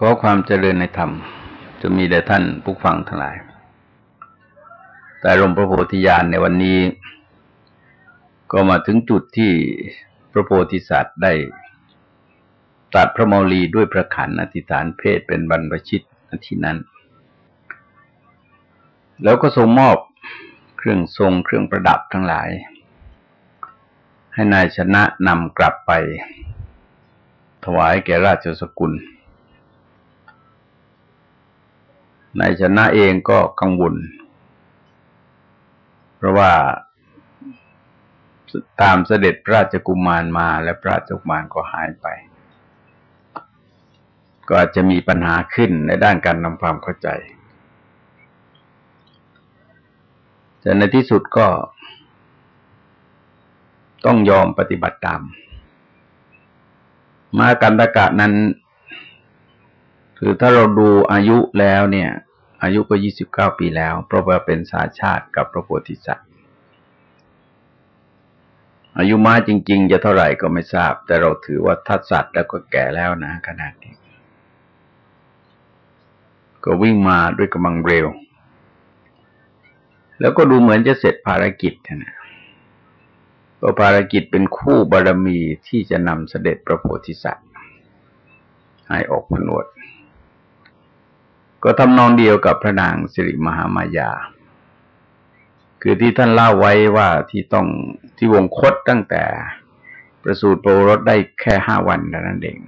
ขอความเจริญในธรรม จะมีแด่ท่านผู้ฟังทั้งหลาย แต่ลมพระโพธิญาณในวันนี้ ก็มาถึงจุดที่พระโพธิสัตว์ได้ตัดพระมมลีด้วยพระขันอธิษฐานเพศเป็นบรรพชิตที่นั้น แล้วก็ทรงมอบเครื่องทรงเครื่องประดับทั้งหลาย ให้นายชนะนำกลับไป ถวายแก่ราชสกุล นายชนะเองก็กังวล เพราะว่าตามเสด็จพระราชกุมารมาและพระราชกุมารก็หายไป ก็อาจจะมีปัญหาขึ้นในด้านการนำความเข้าใจ แต่ในที่สุดก็ ต้องยอมปฏิบัติตาม มากันตะกะนั้นคือถ้าเราดูอายุแล้วเนี่ย อายุก็ยี่สิบเก้าปีแล้ว เพราะว่าเป็นสาชาติกับพระโพธิสัตว์ อายุมาจริง ๆ จะเท่าไหร่ก็ไม่ทราบ แต่เราถือว่าทัดสัตว์แล้วก็แก่แล้วนะขนาดนี้ ก็วิ่งมาด้วยกำลังเร็ว แล้วก็ดูเหมือนจะเสร็จภารกิจนะก็ภารกิจเป็นคู่บารมีที่จะนำเสด็จพระโพธิสัตว์ให้ออกผนวด ก็ทำนองเดียวกับพระนางสิริมหามายา คือที่ท่านเล่าไว้ว่าที่ต้องที่วงคตตั้งแต่ประสูติโปรรสได้แค่ห้าวันเท่านั้นเอง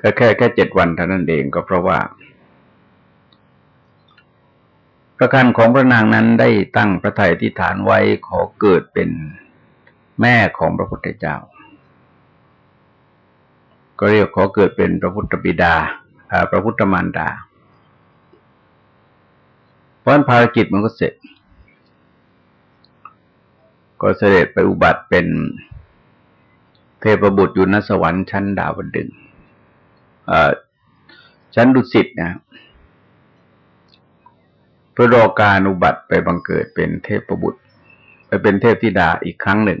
ก็แค่แค่เจ็ดวันเท่านั้นเองก็เพราะว่าประการของพระนางนั้นได้ตั้งพระทัยที่ฐานไว้ขอเกิดเป็นแม่ของพระพุทธเจ้า ก็เรียกขอเกิดเป็นพระพุทธบิดา พระพุทธมารดา เพราะภารกิจมันก็เสร็จ ก็เสด็จไปอุบัติเป็นเทพบุตรอยู่นสวรรค์ชั้นดาวดึงชั้นดุสิตนะเพื่อรอการอุบัติไปบังเกิดเป็นเทพบุตร ไปเป็นเทพธิดาอีกครั้งหนึ่ง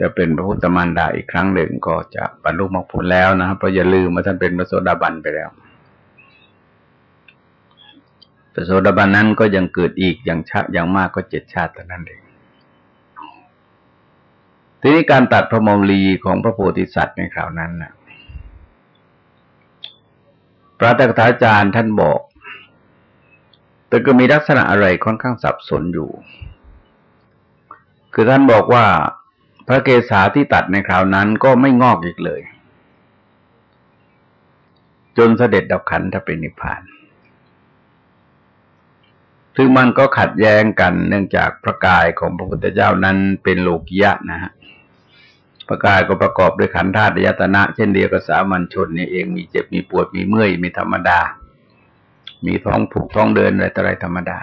จะเป็นพระพุทธมารดาอีกครั้งหนึ่งก็จะบรรลุมรรคผลแล้วนะครับเพราะอย่าลืมว่าท่านเป็นพระโสดาบันไปแล้วพระโสดาบันนั้นก็ยังเกิดอีกอย่างชาอย่างมากก็เจ็ดชาติเท่นั้นเองทีนี้การตัดพระมมลีของพระโพธิสัตว์ในคราวนั้นนะพระตถาจารย์ท่านบอก แต่ก็มีลักษณะอะไรค่อนข้างสับสนอยู่ คือท่านบอกว่า พระเกศาที่ตัดในคราวนั้นก็ไม่งอกอีกเลย จนเสด็จดับขันธเป็นนิพพานซึ่งมันก็ขัดแย้งกันเนื่องจากพระกายของพระพุทธเจ้านั้นเป็นโลกิยะนะฮะพระกายก็ประกอบด้วยขันธ์ธาตุยตนะ เช่นเดียวกับสามัญชนนี่เองมีเจ็บมีปวดมีเมื่อยมีธรรมดา มีท้องผูกท้องเดินอะไรต่ออะไรธรรมดา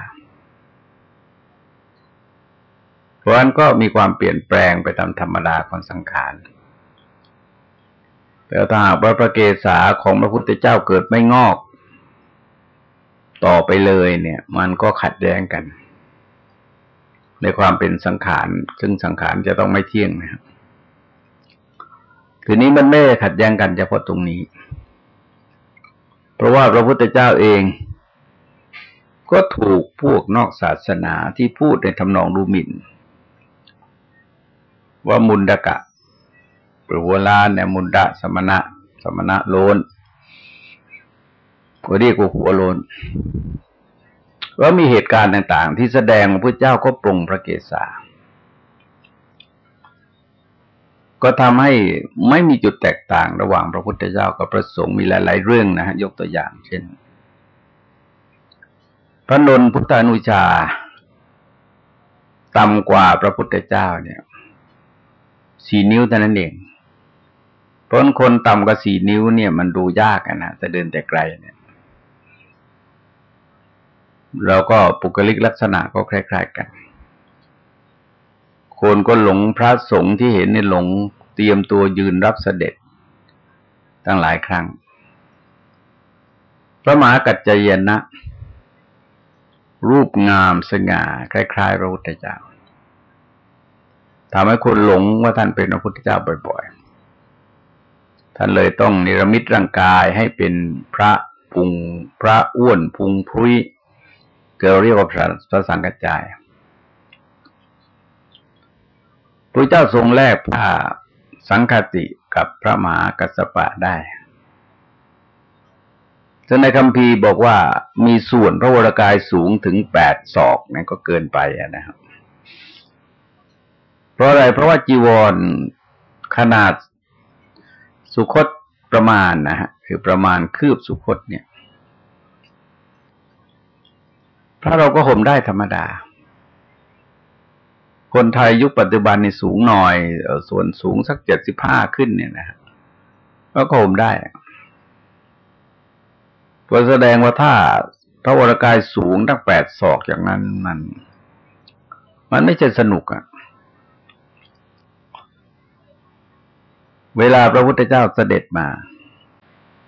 เพราะฉะนั้นก็มีความเปลี่ยนแปลงไปตามธรรมดาของสังขารแต่ถ้าหากว่าพระเกศาของพระพุทธเจ้าเกิดไม่งอก ต่อไปเลยเนี่ย มันก็ขัดแย้งกัน ในความเป็นสังขาร ซึ่งสังขารจะต้องไม่เที่ยงนะครับทีนี้มันไม่ขัดแย้งกันเฉพาะตรงนี้ เพราะว่าพระพุทธเจ้าเอง ก็ถูกพวกนอกศาสนาที่พูดในทำนองดูหมิ่น ว่ามุนดกะหรือหัวลานเนี่ยมุนดะสมณะ สมณะโลนก็เรียกว่าหัวโลนว่ามีเหตุการณ์ต่าง ๆ ที่แสดงว่าพระเจ้าก็ปรงพระเกศาก็ทำให้ไม่มีจุดแตกต่างระหว่างพระพุทธเจ้ากับพระสงฆ์มีหลาย ๆ เรื่องนะฮะยกตัวอย่าง เช่น พระนนพุทธานุชาต่ำกว่าพระพุทธเจ้าเนี่ย สี่นิ้วเท่านั้นเองเพราะคนต่ำกว่าสี่นิ้วเนี่ย มันดูยากนะจะเดินแต่ไกลเนี่ย เราก็ปุกลิกลักษณะก็คล้ายๆกัน คนก็หลงพระสงฆ์ที่เห็นในหลงเตรียมตัวยืนรับเสด็จ ตั้งหลายครั้ง พระมหากัจจยนะ รูปงามสง่า คล้ายๆพระพุทธเจ้า ทำให้คนหลงว่าท่านเป็นพระพุทธเจ้าบ่อยๆ ท่านเลยต้องนิรมิตร่างกายให้เป็นพระพุงพระอ้วนพุงพรุยเกิดเรียกว่าพระพระสังกัจจายพระเจ้าทรงแลกผ้าสังคติกับพระมหากัสสปะได้ซึ่งในคำพีบอกว่ามีส่วนพระวรกายสูงถึงแปดศอกนั่นก็เกินไปนะครับ เพราะอะไร เพราะว่าจีวรขนาดสุคตประมาณนะฮะคือประมาณคืบสุคตเนี่ยพระเราก็ห่มได้ธรรมดา คนไทยยุคปัจจุบันในสูงหน่อยส่วนสูงสักเจ็ดสิบห้าขึ้นเนี่ยนะก็ห่มได้ก็แสดงว่าถ้าพระวรกายสูงตั้งแปดศอกอย่างนั้นมัน มันไม่ใช่สนุกอะ เวลาพระพุทธเจ้าเสด็จมา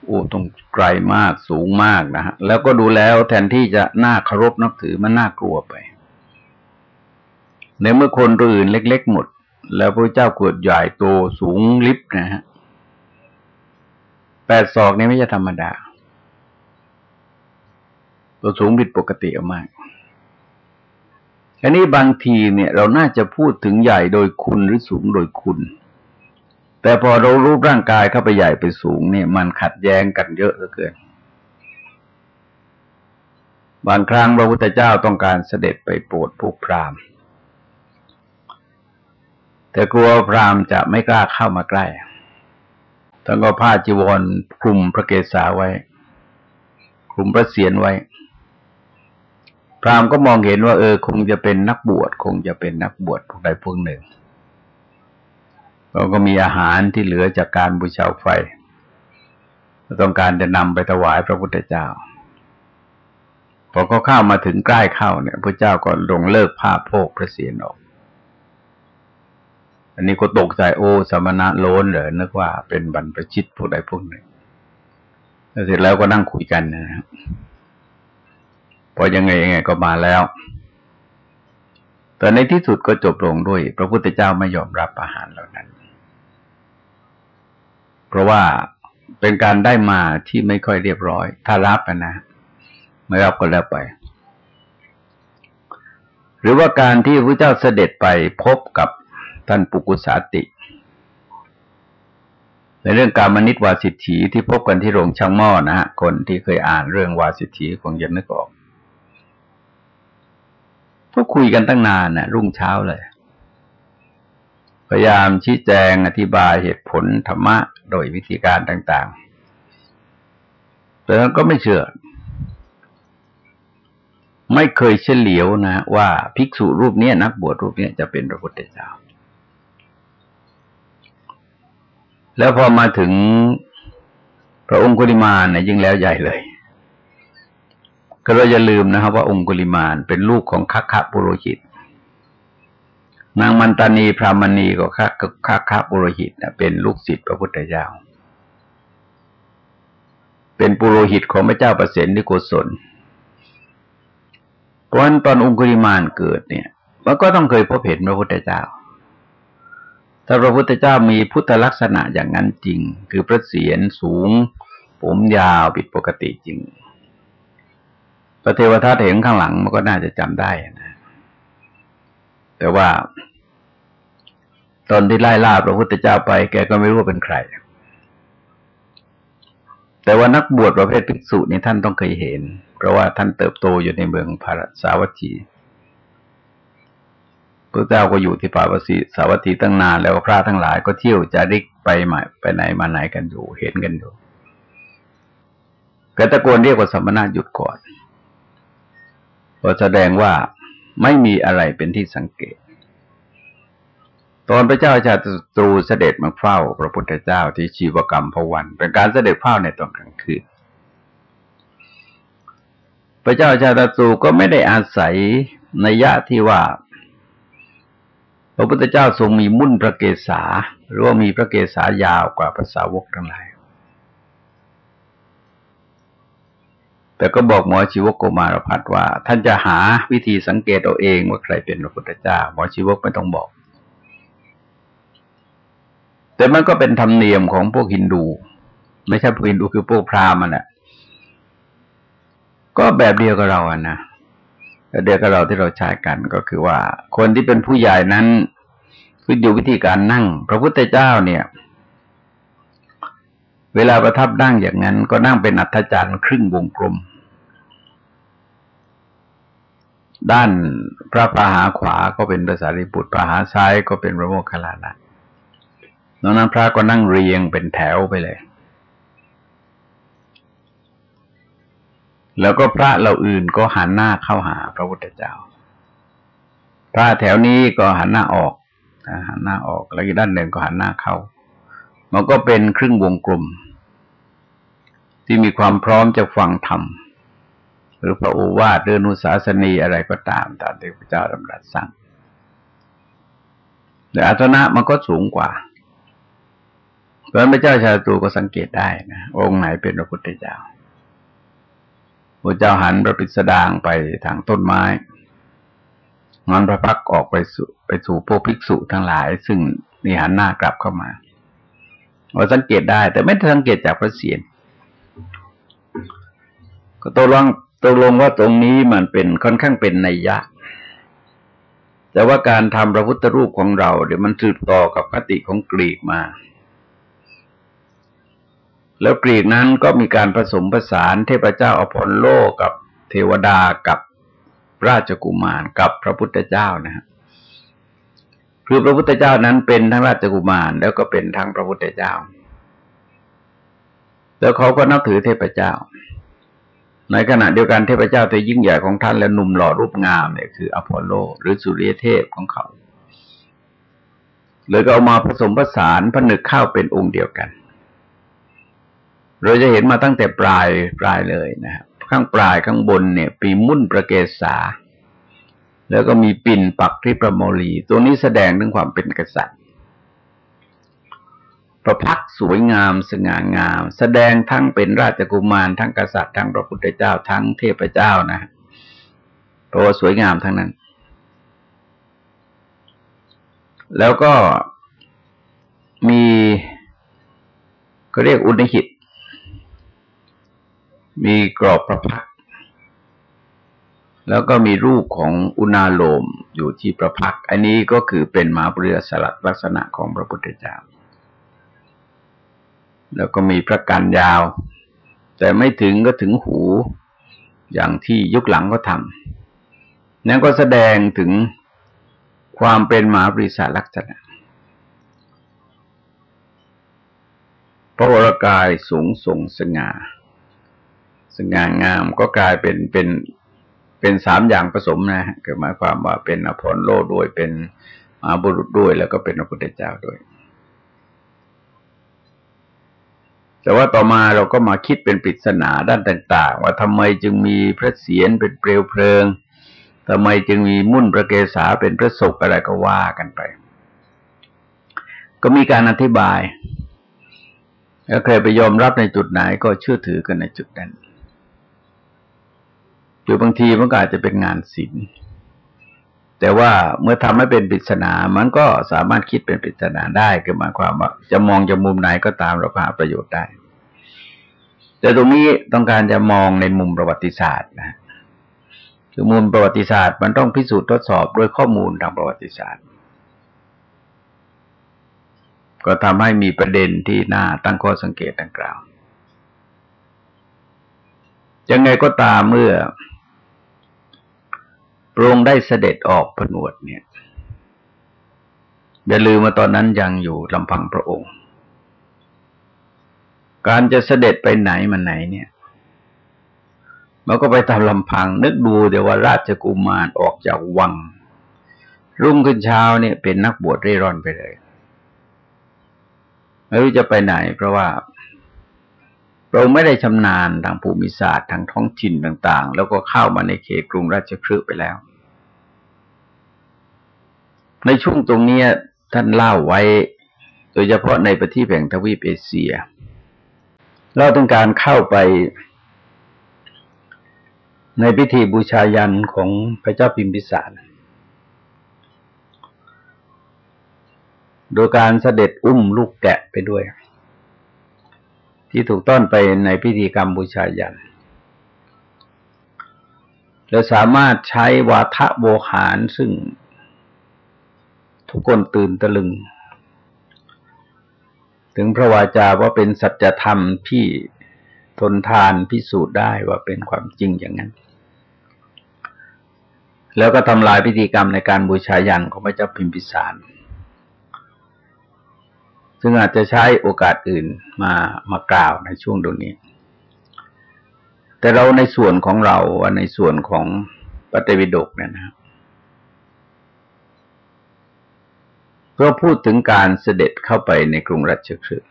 โอ้ตรงไกลมากสูงมากนะฮะแล้วก็ดูแล้วแทนที่จะน่าเคารพนับถือมันน่ากลัวไปในเมื่อคนตัวอื่นเล็ก ๆ หมด แล้วพระเจ้าเกิดใหญ่โตสูงลิบนะฮะแปดศอกนี่ไม่ใช่ธรรมดา ตัวสูงผิดปกติมากอันนี้บางทีเนี่ย เราน่าจะพูดถึงใหญ่โดยคุณหรือสูงโดยคุณ แต่พอเรารูปร่างกายเข้าไปใหญ่ไปสูงเนี่ยมันขัดแย้งกันเยอะเหลือเกิน บางครั้งพระพุทธเจ้าต้องการเสด็จไปโปรดพวกพราหมณ์ แต่กลัวพราหมณ์จะไม่กล้าเข้ามาใกล้ท่านก็ผ้าจีวรคลุมพระเกศาไว้ คลุมพระเศียรไว้ พราหมณ์ก็มองเห็นว่า เออ คงจะเป็นนักบวช คงจะเป็นนักบวชพวกใดพวกหนึ่ง เราก็มีอาหารที่เหลือจากการบูชาไฟต้องการจะนำไปถวายพระพุทธเจ้า พอเขาเข้ามาถึงใกล้เข้าเนี่ยพระเจ้าก็ลงเลิกผ้าโพกพระเศียรออก อันนี้ก็ตกใจโอ้สมณะโลนเหรอนึกว่าเป็นบรรพชิตพวกใดพวกหนึ่งเสร็จแล้วก็นั่งคุยกันนะครับพอยังไงยังไงก็มาแล้ว แต่ในที่สุดก็จบลงด้วย พระพุทธเจ้าไม่ยอมรับอาหารเหล่านั้น เพราะว่าเป็นการได้มาที่ไม่ค่อยเรียบร้อย ถ้ารับนะไม่รับก็แล้วไป หรือว่าการที่พระเจ้าเสด็จไปพบกับท่านปุกุสาติ ในเรื่องการมนิตวาสิทธีที่พบกันที่โรงช่างหม้อนะฮะคนที่เคยอ่านเรื่องวาสิทธีคงจะนึกออกก็คุยกันตั้งนานนะ่ะรุ่งเช้าเลย พยายามชี้แจงอธิบายเหตุผลธรรมะโดยวิธีการต่าง ๆ แต่ก็ไม่เชื่อ ไม่เคยเฉลียวนะ ว่าภิกษุรูปนี้นักบวชรูปนี้จะเป็นพระพุทธเจ้า แล้วพอมาถึงพระองคุลิมาเนี่ยยิ่งแล้วใหญ่เลย ก็เราอย่าลืมนะครับว่าองคุลิมานเป็นลูกของคัคคะปุโรหิต นางมันตานีพรามณีก็คัคคัคคะปุโรหิตเป็นลูกศิษย์พระพุทธเจ้า เป็นปุโรหิตของพระเจ้าประเสนที่โกศลเพราะฉะนั้นตอนองคุลิมานเกิดเนี่ย มันก็ต้องเคยพบเห็นพระพุทธเจ้าถ้าพระพุทธเจ้ามีพุทธลักษณะอย่างนั้นจริง คือพระเศียรสูง ผมยาวผิดปกติจริง พระเทวทัตเห็นข้างหลังมันก็น่าจะจำได้นะ แต่ว่า ตอนที่ไล่ล่าพระพุทธเจ้าไปแกก็ไม่รู้ว่าเป็นใคร แต่ว่านักบวชประเภทภิกษุนี่ท่านต้องเคยเห็น เพราะว่าท่านเติบโตอยู่ในเมืองพาราสาวัตถีพระเจ้าก็อยู่ที่ป่าวสีสาวัตถีตั้งนานแล้วพระทั้งหลายก็เที่ยวจาริกไปมาไปไหนมาไหนกันอยู่เห็นกันอยู่ก็ตะโกนเรียกว่าสมณะหยุดก่อนก็แสดงว่า ไม่มีอะไรเป็นที่สังเกต ตอนพระเจ้าชาตรูเสด็จมาเฝ้าพระพุทธเจ้าที่ชีวกรรมพวัน เป็นการเสด็จเฝ้าในตอนกลางคืน พระเจ้าชาตตรูก็ไม่ได้อาศัยในยะที่ว่า พระพุทธเจ้าทรงมีมุ่นพระเกศาหรือว่ามีพระเกศายาวกว่าภาษาวกทั้งหลาย แต่ก็บอกหมอชีวกโกมารพัฒว่า ท่านจะหาวิธีสังเกตเอาเองว่าใครเป็นพระพุทธเจ้า หมอชีวกไม่ต้องบอก แต่มันก็เป็นธรรมเนียมของพวกฮินดู ไม่ใช่พวกฮินดูคือพวกพราหมณ์มันแหละก็แบบเดียวกับเราอะนะเดียวกับเราที่เราใช้กันก็คือว่า คนที่เป็นผู้ใหญ่นั้นคืออยู่วิธีการนั่ง พระพุทธเจ้าเนี่ย เวลาประทับนั่งอย่างนั้น ก็นั่งเป็นอัฐจันทร์ครึ่งวงกลม ด้านพระปาหาขวาก็เป็นพระสารีบุตรปาหาซ้ายก็เป็นพระโมคคัลลานะนอกนั้นพระก็นั่งเรียงเป็นแถวไปเลย แล้วก็พระเราอื่นก็หันหน้าเข้าหาพระพุทธเจ้า พระแถวนี้ก็หันหน้าออกหันหน้าออกแล้วอีกด้านหนึ่งก็หันหน้าเข้า มันก็เป็นครึ่งวงกลม ที่มีความพร้อมจะฟังธรรม หรือพระโอวาทเรือนุสาสนีอะไรก็ตามตามที่พระเจ้าดำรัสสั่งแต่อัตนะมันก็สูงกว่าเพราะพระเจ้าชาตูก็สังเกตได้นะองค์ไหนเป็นพระพุทธเจ้าพระเจ้าหันพระปิสดางไปทางต้นไม้มันพระพักออกไปสู่ไปสู่พวกภิกษุทั้งหลาย ซึ่งนี่หันหน้ากลับเข้ามาเราสังเกตได้ แต่ไม่สังเกตจากพระเสียรก็ตกลง ตกลงว่าตรงนี้มันเป็นค่อนข้างเป็นนัยยะ แต่ว่าการทำพระพุทธรูปของเราเดี๋ยวมันสืบต่อกับคติของกรีกมา แล้วกรีกนั้นก็มีการผสมผสานเทพเจ้าอพอลโลกับเทวดากับราชกุมารกับพระพุทธเจ้านะฮะคือพระพุทธเจ้านั้นเป็นทั้งราชกุมารแล้วก็เป็นทั้งพระพุทธเจ้า แล้วเขาก็นับถือเทพเจ้า ในขณะเดียวกันเทพเจ้าที่ยิ่งใหญ่ของท่านและหนุ่มหล่อรูปงามเนี่ยคืออพอลโล หรือสุริยเทพของเขาเลยก็เอามาผสมผสานผนึกเข้าเป็นองค์เดียวกัน เราจะเห็นมาตั้งแต่ปลายปลายเลยนะครับข้างปลายข้างบนเนี่ยปีมุ่นประเกศาแล้วก็มีปิ่นปักที่ประโมลี ตัวนี้แสดงถึงความเป็นกษัตริย์ ประพักสวยงามสง่างาม แสดงทั้งเป็นราชกุมารทั้งกษัตริย์ทั้งพระพุทธเจ้าทั้งเทพเจ้านะเพราะว่าสวยงามทั้งนั้น แล้วก็มีก็เรียกอุณหิต มีกรอบประพักแล้วก็มีรูปของอุณาโลมอยู่ที่ประพัก อันนี้ก็คือเป็นมาเปลือสลัดลักษณะของพระพุทธเจ้า แล้วก็มีพระกันยาว แต่ไม่ถึงก็ถึงหู อย่างที่ยุคหลังก็ทำนั่นก็แสดงถึงความเป็นมหาปริศาลักษณะ พระวรกายสูงส่งสง่า สง่างามก็กลายเป็นเป็นเป็นสามอย่างผสมนะคือหมายความว่าเป็นอภรโลด้วยเป็นมาบุรุษด้วย แล้วก็เป็นพระพุทธเจ้าด้วย แต่ว่าต่อมาเราก็มาคิดเป็นปริศนาด้านต่าง ๆ ว่าทำไมจึงมีพระเศียรเป็นเปลวเพลิงทำไมจึงมีมุ่นพระเกศาเป็นพระศกอะไรก็ว่ากันไป ก็มีการอธิบายแล้วใครไปยอมรับในจุดไหนก็เชื่อถือกันในจุดนั้นคือบางทีมันก็อาจจะเป็นงานศิลป์ แต่ว่าเมื่อทำให้เป็นปริศนามันก็สามารถคิดเป็นปริศนาได้คือหมายความว่าจะมองจากมุมไหนก็ตามเราหาประโยชน์ได้ แต่ตรงนี้ต้องการจะมองในมุมประวัติศาสตร์นะคือมุมประวัติศาสตร์ มันต้องพิสูจน์ทดสอบด้วยข้อมูลทางประวัติศาสตร์ ก็ทำให้มีประเด็นที่น่าตั้งข้อสังเกตดังกล่าวยังไงก็ตามเมื่อ พระองค์ได้เสด็จออกผนวดเนี่ยอย่าลืมมาตอนนั้นยังอยู่ลำพังพระองค์ การจะเสด็จไปไหนมาไหนเนี่ยมันก็ไปตามลำพัง นึกดูเดี๋ยวว่าราชกุมารออกจากวัง รุ่งขึ้นเช้าเนี่ยเป็นนักบวชเร่ร่อนไปเลยไม่รู้จะไปไหน เพราะว่า เราไม่ได้ชำนาญทางภูมิศาสตร์ทางท้องถิ่นต่าง ๆ แล้วก็เข้ามาในเขตกรุงราชคฤห์ไปแล้ว ในช่วงตรงนี้ท่านเล่าไว้ โดยเฉพาะในประเทศแห่งทวีปเอเชียเล่าถึงการเข้าไป ในพิธีบูชายันของพระเจ้าพิมพิสารโดยการเสด็จอุ้มลูกแกะไปด้วย ที่ถูกต้อนไปในพิธีกรรมบูชายันและสามารถใช้วาทะโวหารซึ่งทุกคนตื่นตะลึง ถึงพระวาจาว่าเป็นสัจธรรมที่ทนทานพิสูจน์ได้ว่าเป็นความจริงอย่างนั้น แล้วก็ทำลายพิธีกรรมในการบูชายันของพระเจ้าพิมพิสาร ซึ่งอาจจะใช้โอกาสอื่นมามากล่าวในช่วงตรงนี้ แต่เราในส่วนของเราในส่วนของปฏิวิดกเนี่ยนะครับก็พูดถึงการเสด็จเข้าไปในกรุงรัชคฤห์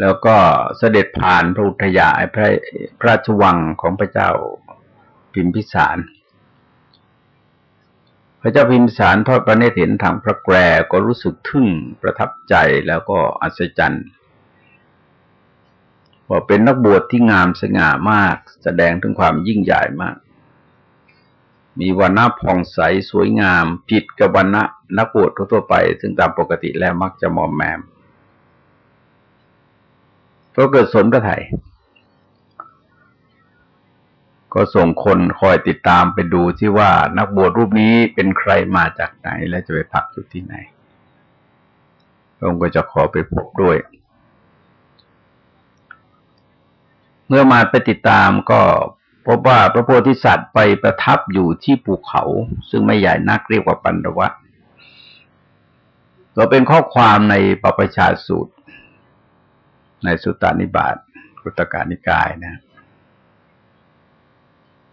แล้วก็เสด็จผ่านพระอุทยาพระพระราชวังของพระเจ้าพิมพิสาร พระเจ้าพิมพิสารทอดพระเนตรเห็นทางพระแกรก็รู้สึกทึ่งประทับใจแล้วก็อัศจรรย์ว่าเป็นนักบวชที่งามสง่ามาก แสดงถึงความยิ่งใหญ่มาก มีวันณะผ่องใสสวยงามผิดกับวันณะนักบวชทั่วไป ซึ่งตามปกติแล้วมักจะมอมแมมก็เกิดสนพระไทย ก็ส่งคนคอยติดตามไปดูที่ว่านักบวชรูปนี้เป็นใครมาจากไหนและจะไปพักอยู่ที่ไหนพระองค์ก็จะขอไปพบด้วย เมื่อมาไปติดตามก็พบว่าพระโพธิสัตว์ไปประทับอยู่ที่ภูเขา ซึ่งไม่ใหญ่นักเรียกว่าปันดวะก็เป็นข้อความในปปชาสูตร ในสุตตานิบาตกุตการนิกายนะ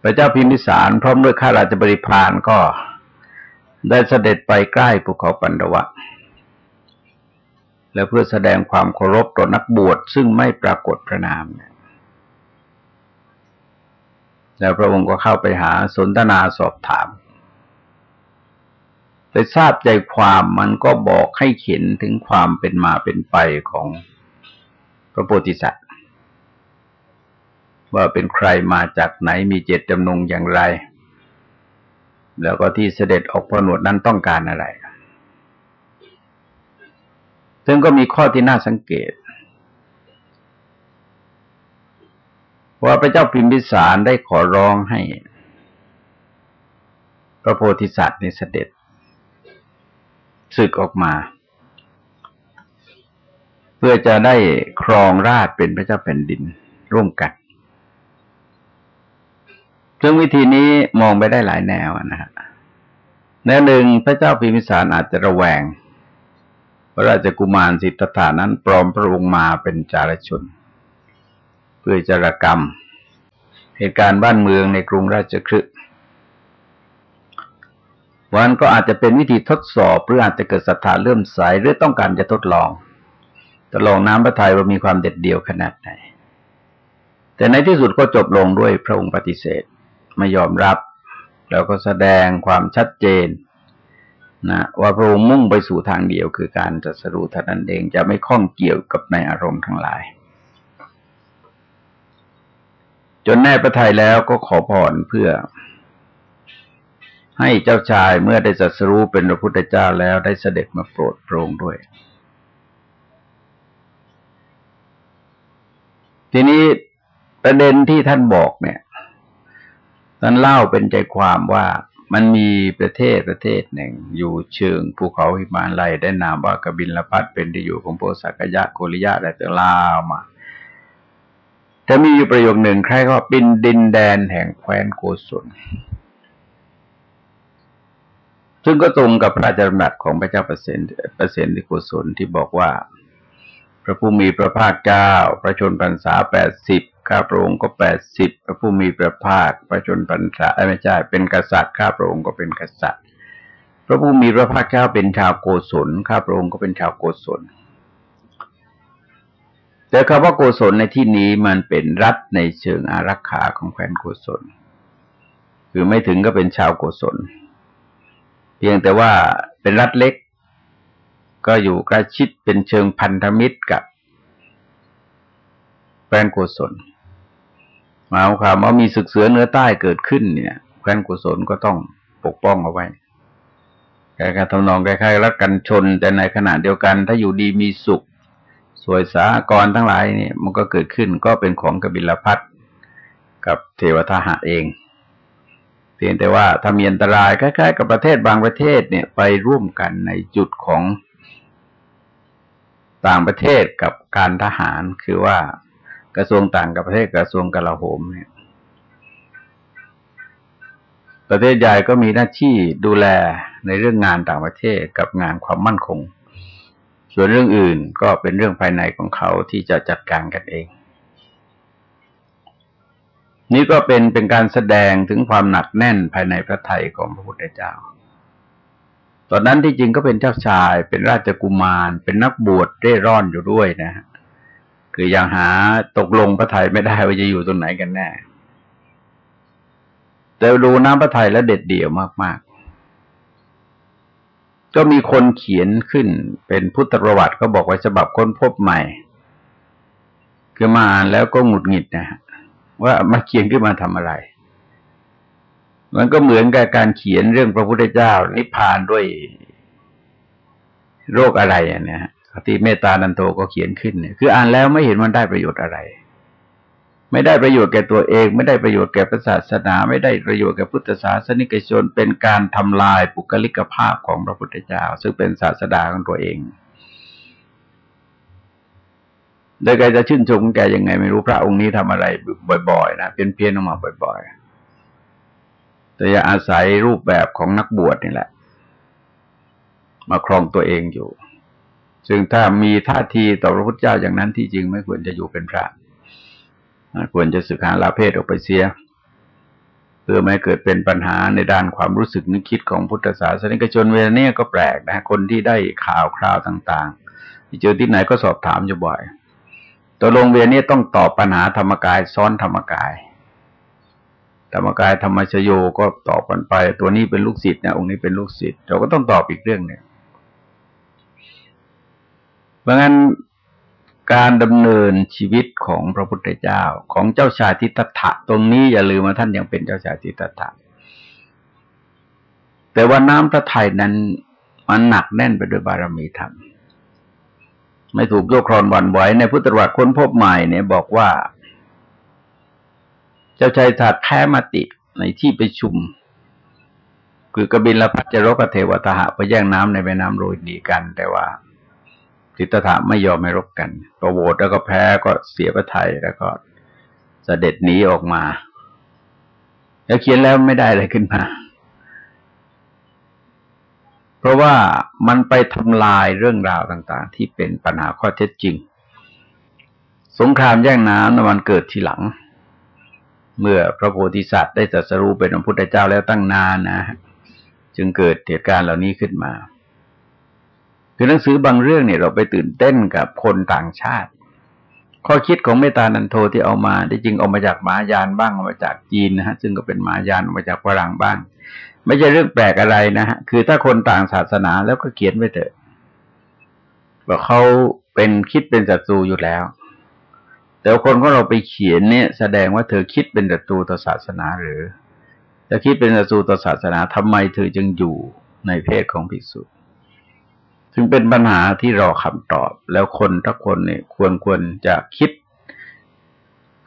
พระเจ้าพิมพิสารพร้อมด้วยข้าราชบริพารก็ได้เสด็จไปใกล้ภูเขาปันดวะ และเพื่อแสดงความเคารพต่อนักบวชซึ่งไม่ปรากฏพระนาม แล้วพระองค์ก็เข้าไปหาสนทนาสอบถามไปทราบใจความมันก็บอกให้เข็นถึงความเป็นมาเป็นไปของพระโพธิสัตว์ ว่าเป็นใครมาจากไหนมีเจตจำนงอย่างไร แล้วก็ที่เสด็จออกพนวดนั้นต้องการอะไร ซึ่งก็มีข้อที่น่าสังเกต ว่าพระเจ้าพิมพิสารได้ขอร้องให้ พระโพธิสัตว์ในเสด็จสึกออกมา เพื่อจะได้ครองราชเป็นพระเจ้าแผ่นดินร่วมกัน ซึ่งวิธีนี้มองไปได้หลายแนวนะฮะแนวหนึ่งพระเจ้าพิมิสารอาจจะระแวงพระราชกุมารสิทธัตถานั้นปลอมพระองค์มาเป็นจารชน เพื่อจารกรรม เหตุการณ์บ้านเมืองในกรุงราชคฤห์วันก็อาจจะเป็นวิธีทดสอบหรืออาจจะเกิดศรัทธาเลื่อมใสหรือต้องการจะทดลองตลองน้ำพระทัยว่ามีความเด็ดเดี่ยวขนาดไหนแต่ในที่สุดก็จบลงด้วยพระองค์ปฏิเสธ ไม่ยอมรับ แล้วก็แสดงความชัดเจนนะว่าพระองค์มุ่งไปสู่ทางเดียวคือการจัดสรู้ท่านั้นเองจะไม่ข้องเกี่ยวกับในอารมณ์ทั้งหลาย จนแน่พระทัยแล้วก็ขอพรเพื่อ ให้เจ้าชายเมื่อได้จัดสรู้เป็นพระพุทธเจ้าแล้วได้เสด็จมาโปรดพระองค์ด้วย ทีนี้ประเด็นที่ท่านบอกเนี่ย ท่านเล่าเป็นใจความว่ามันมีประเทศประเทศหนึ่ง อยู่เชิงภูเขาหิมาลัยได้นามว่ากบินละพัดเป็นที่อยู่ของโพสักยะโกริยะและเตลาวมาแต่มีอยู่ประโยคหนึ่งใครก็เป็นดินแดนแห่งแคว้นโกศลซึ่งก็ตรงกับพระราชดำรัสของพระเจ้าเปร์เซนปร์เซนที่โกศลที่บอกว่า พระผู้มีพระภาคเจ้า พระชนพรรษาแปดสิบ ข้าพระองค์ก็แปดสิบพระผู้มีพระภาคพระชนพรรษาไม่ใช่เป็นกษัตริย์ข้าพระองค์ก็เป็นกษัตริย์ พระผู้มีพระภาคเจ้าเป็นชาวโกศลข้าพระองค์ก็เป็นชาวโกศลแต่คำว่าโกศลในที่นี้มันเป็นรัฐในเชิงอารักขาของแคว้นโกศลคือไม่ถึงก็เป็นชาวโกศล เพียงแต่ว่าเป็นรัฐเล็ก ก็อยู่ใกล้ชิดเป็นเชิงพันธมิตรกับแคว้นโกศล มายความว่ามีศึกเสือเนื้อใต้เกิดขึ้นเนี่ยแคว้นโกศลก็ต้องปกป้องเอาไว้คล้ายๆทำนองคล้ายๆรักกันชน แต่ในขณะเดียวกัน ถ้าอยู่ดีมีสุข สวยสากรทั้งหลายเนี่ยมันก็เกิดขึ้นก็เป็นของกบิลพัทกับเทวทหะเอง เพียงแต่ว่าถ้ามีอันตรายคล้าย ๆ กับประเทศบางประเทศเนี่ยไปร่วมกันในจุดของต่างประเทศกับการทหารคือว่า กระทรวงต่างกับประเทศกระทรวงกลาโหมเนี่ยประเทศใหญ่ก็มีหน้าที่ดูแลในเรื่องงานต่างประเทศกับงานความมั่นคง ส่วนเรื่องอื่นก็เป็นเรื่องภายในของเขาที่จะจัดการกันเอง นี่ก็เป็นเป็นการแสดงถึงความหนักแน่นภายในพระไทยของพระพุทธเจ้า ตอนนั้นที่จริงก็เป็นเจ้าชาย เป็นราชกุมาร เป็นนักบวชเร่ร่อนอยู่ด้วยนะฮะ คือยังหาตกลงพระไทยไม่ได้ว่าจะอยู่ตรงไหนกันแน่ แต่ดูน้ำพระไทยแล้วเด็ดเดี่ยวมาก ๆ ก็มีคนเขียนขึ้นเป็นพุทธประวัติเขาบอกว่าฉบับค้นพบใหม่ คือมาอ่านแล้วก็หงุดหงิดนะฮะว่ามาเขียนขึ้นมาทำอะไร มันก็เหมือนกับการเขียนเรื่องพระพุทธเจ้านิพพานด้วยโรคอะไรอะเนี่ย ที่เมตตานันโตก็เขียนขึ้นเนี่ยคืออ่านแล้วไม่เห็นมันได้ประโยชน์อะไร ไม่ได้ประโยชน์แก่ตัวเอง ไม่ได้ประโยชน์แก่ศาสนา ไม่ได้ประโยชน์แก่พุทธศาสนิกชน เป็นการทำลายปุคลิกภาพของพระพุทธเจ้า ซึ่งเป็นศาสดาของตัวเอง โดยแกจะชื่นชมแกยังไง ไม่รู้พระองค์นี้ทำอะไรบ่อยๆนะเป็นเพี้ยนออกมาบ่อยๆ แต่อย่าอาศัยรูปแบบของนักบวชนี่แหละ มาครองตัวเองอยู่ ซึ่งถ้ามีท่าทีต่อพระพุทธเจ้าอย่างนั้นที่จริงไม่ควรจะอยู่เป็นพระควรจะสึกหาลาเพศออกไปเสีย เพื่อไม่เกิดเป็นปัญหาในด้านความรู้สึกนึกคิดของพุทธศาสนิกชนเวลานี้ก็แปลกนะคนที่ได้ข่าวคราวต่างๆเจอที่ไหนก็สอบถามอยู่บ่อยตัวลงเวียนนี้ต้องตอบปัญหาธรรมกายซ้อนธรรมกาย ธรรมกายธรรมชโยก็ตอบกันไป ตัวนี้เป็นลูกศิษย์นะองค์นี้เป็นลูกศิษย์เราก็ต้องตอบอีกเรื่องหนึ่ง ราะงั้นการดำเนินชีวิตของพระพุทธเจ้าของเจ้าชายทิฏฐะตรงนี้อย่าลืมว่าท่านยังเป็นเจ้าชายทิฏฐะแต่ว่าน้ำพระทัยนั้นมันหนักแน่นไปด้วยบารมีธรรม ไม่ถูกโยกครอนวันไหวในพุทธวัตรค้นพบใหม่เนี่ยบอกว่า เจ้าชายถัดแพ้มติในที่ประชุม คือกบินละพัชรกเทวตหะไปแย่งน้ำในแม่น้ำโรยดีกัน แต่ว่า ทิฏฐะไม่ยอมไม่รบกันประโวตแล้วก็แพ้ก็เสียพระไทยแล้วก็สเสด็จหนีออกมา แล้วเขียนแล้วไม่ได้อะไรขึ้นมา เพราะว่ามันไปทำลายเรื่องราวต่าง ๆ ที่เป็นปัญหาข้อเท็จจริง สงครามแย่งน้ำมันเกิดทีหลัง เมื่อพระโพธิสัตว์ได้ตรัสรู้เป็นพระพุทธเจ้าแล้วตั้งนานนะ จึงเกิดเหตุการณ์เหล่านี้ขึ้นมา คือหนังสือบางเรื่องเนี่ยเราไปตื่นเต้นกับคนต่างชาติ ข้อคิดของเมตานันโทที่เอามาที่จริงเอามาจากมายานบ้างเอามาจากจีนนะฮะซึ่งก็เป็นมายานเอามาจากฝรั่งบ้าง ไม่ใช่เรื่องแปลกอะไรนะฮะคือถ้าคนต่างศาสนาแล้วก็เขียนไว้เถอะว่าเขาเป็นคิดเป็นศัตรูอยู่แล้ว แต่คนของเราไปเขียนเนี่ย แสดงว่าเธอคิดเป็นศัตรูต่อศาสนาหรือถ้าคิดเป็นศัตรูต่อศาสนาทำไมเธอจึงอยู่ในเพศของภิกษุ ถึงเป็นปัญหาที่รอคำตอบ แล้วคนทุกคนเนี่ยควรควรจะคิด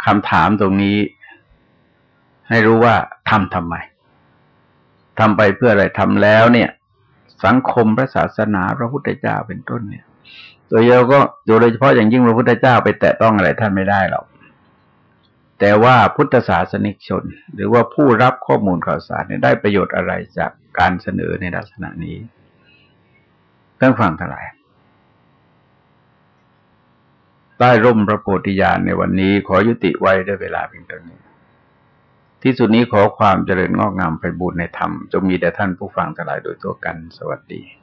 คำถามตรงนี้ ให้รู้ว่าทำทำไมทำไปเพื่ออะไรทำแล้วเนี่ย สังคมพระศาสนาพระพุทธเจ้าเป็นต้นเนี่ยตัวเราก็โดยเฉพาะอย่างยิ่งพระพุทธเจ้าไปแตะต้องอะไรท่านไม่ได้หรอกแต่ว่าพุทธศาสนิกชน หรือว่าผู้รับข้อมูลข่าวสารได้ประโยชน์อะไรจากการเสนอในลักษณะนี้ ท่านฟังทั้งหลายใต้ร่มพระโพธิญาณในวันนี้ขอยุติไว้ด้วยเวลาเพียงเท่านี้ ที่สุดนี้ขอความเจริญงอกงามไปบูรณนธรรม จงมีแด่ท่านผู้ฟังทั้งหลายโดยตัวกันสวัสดี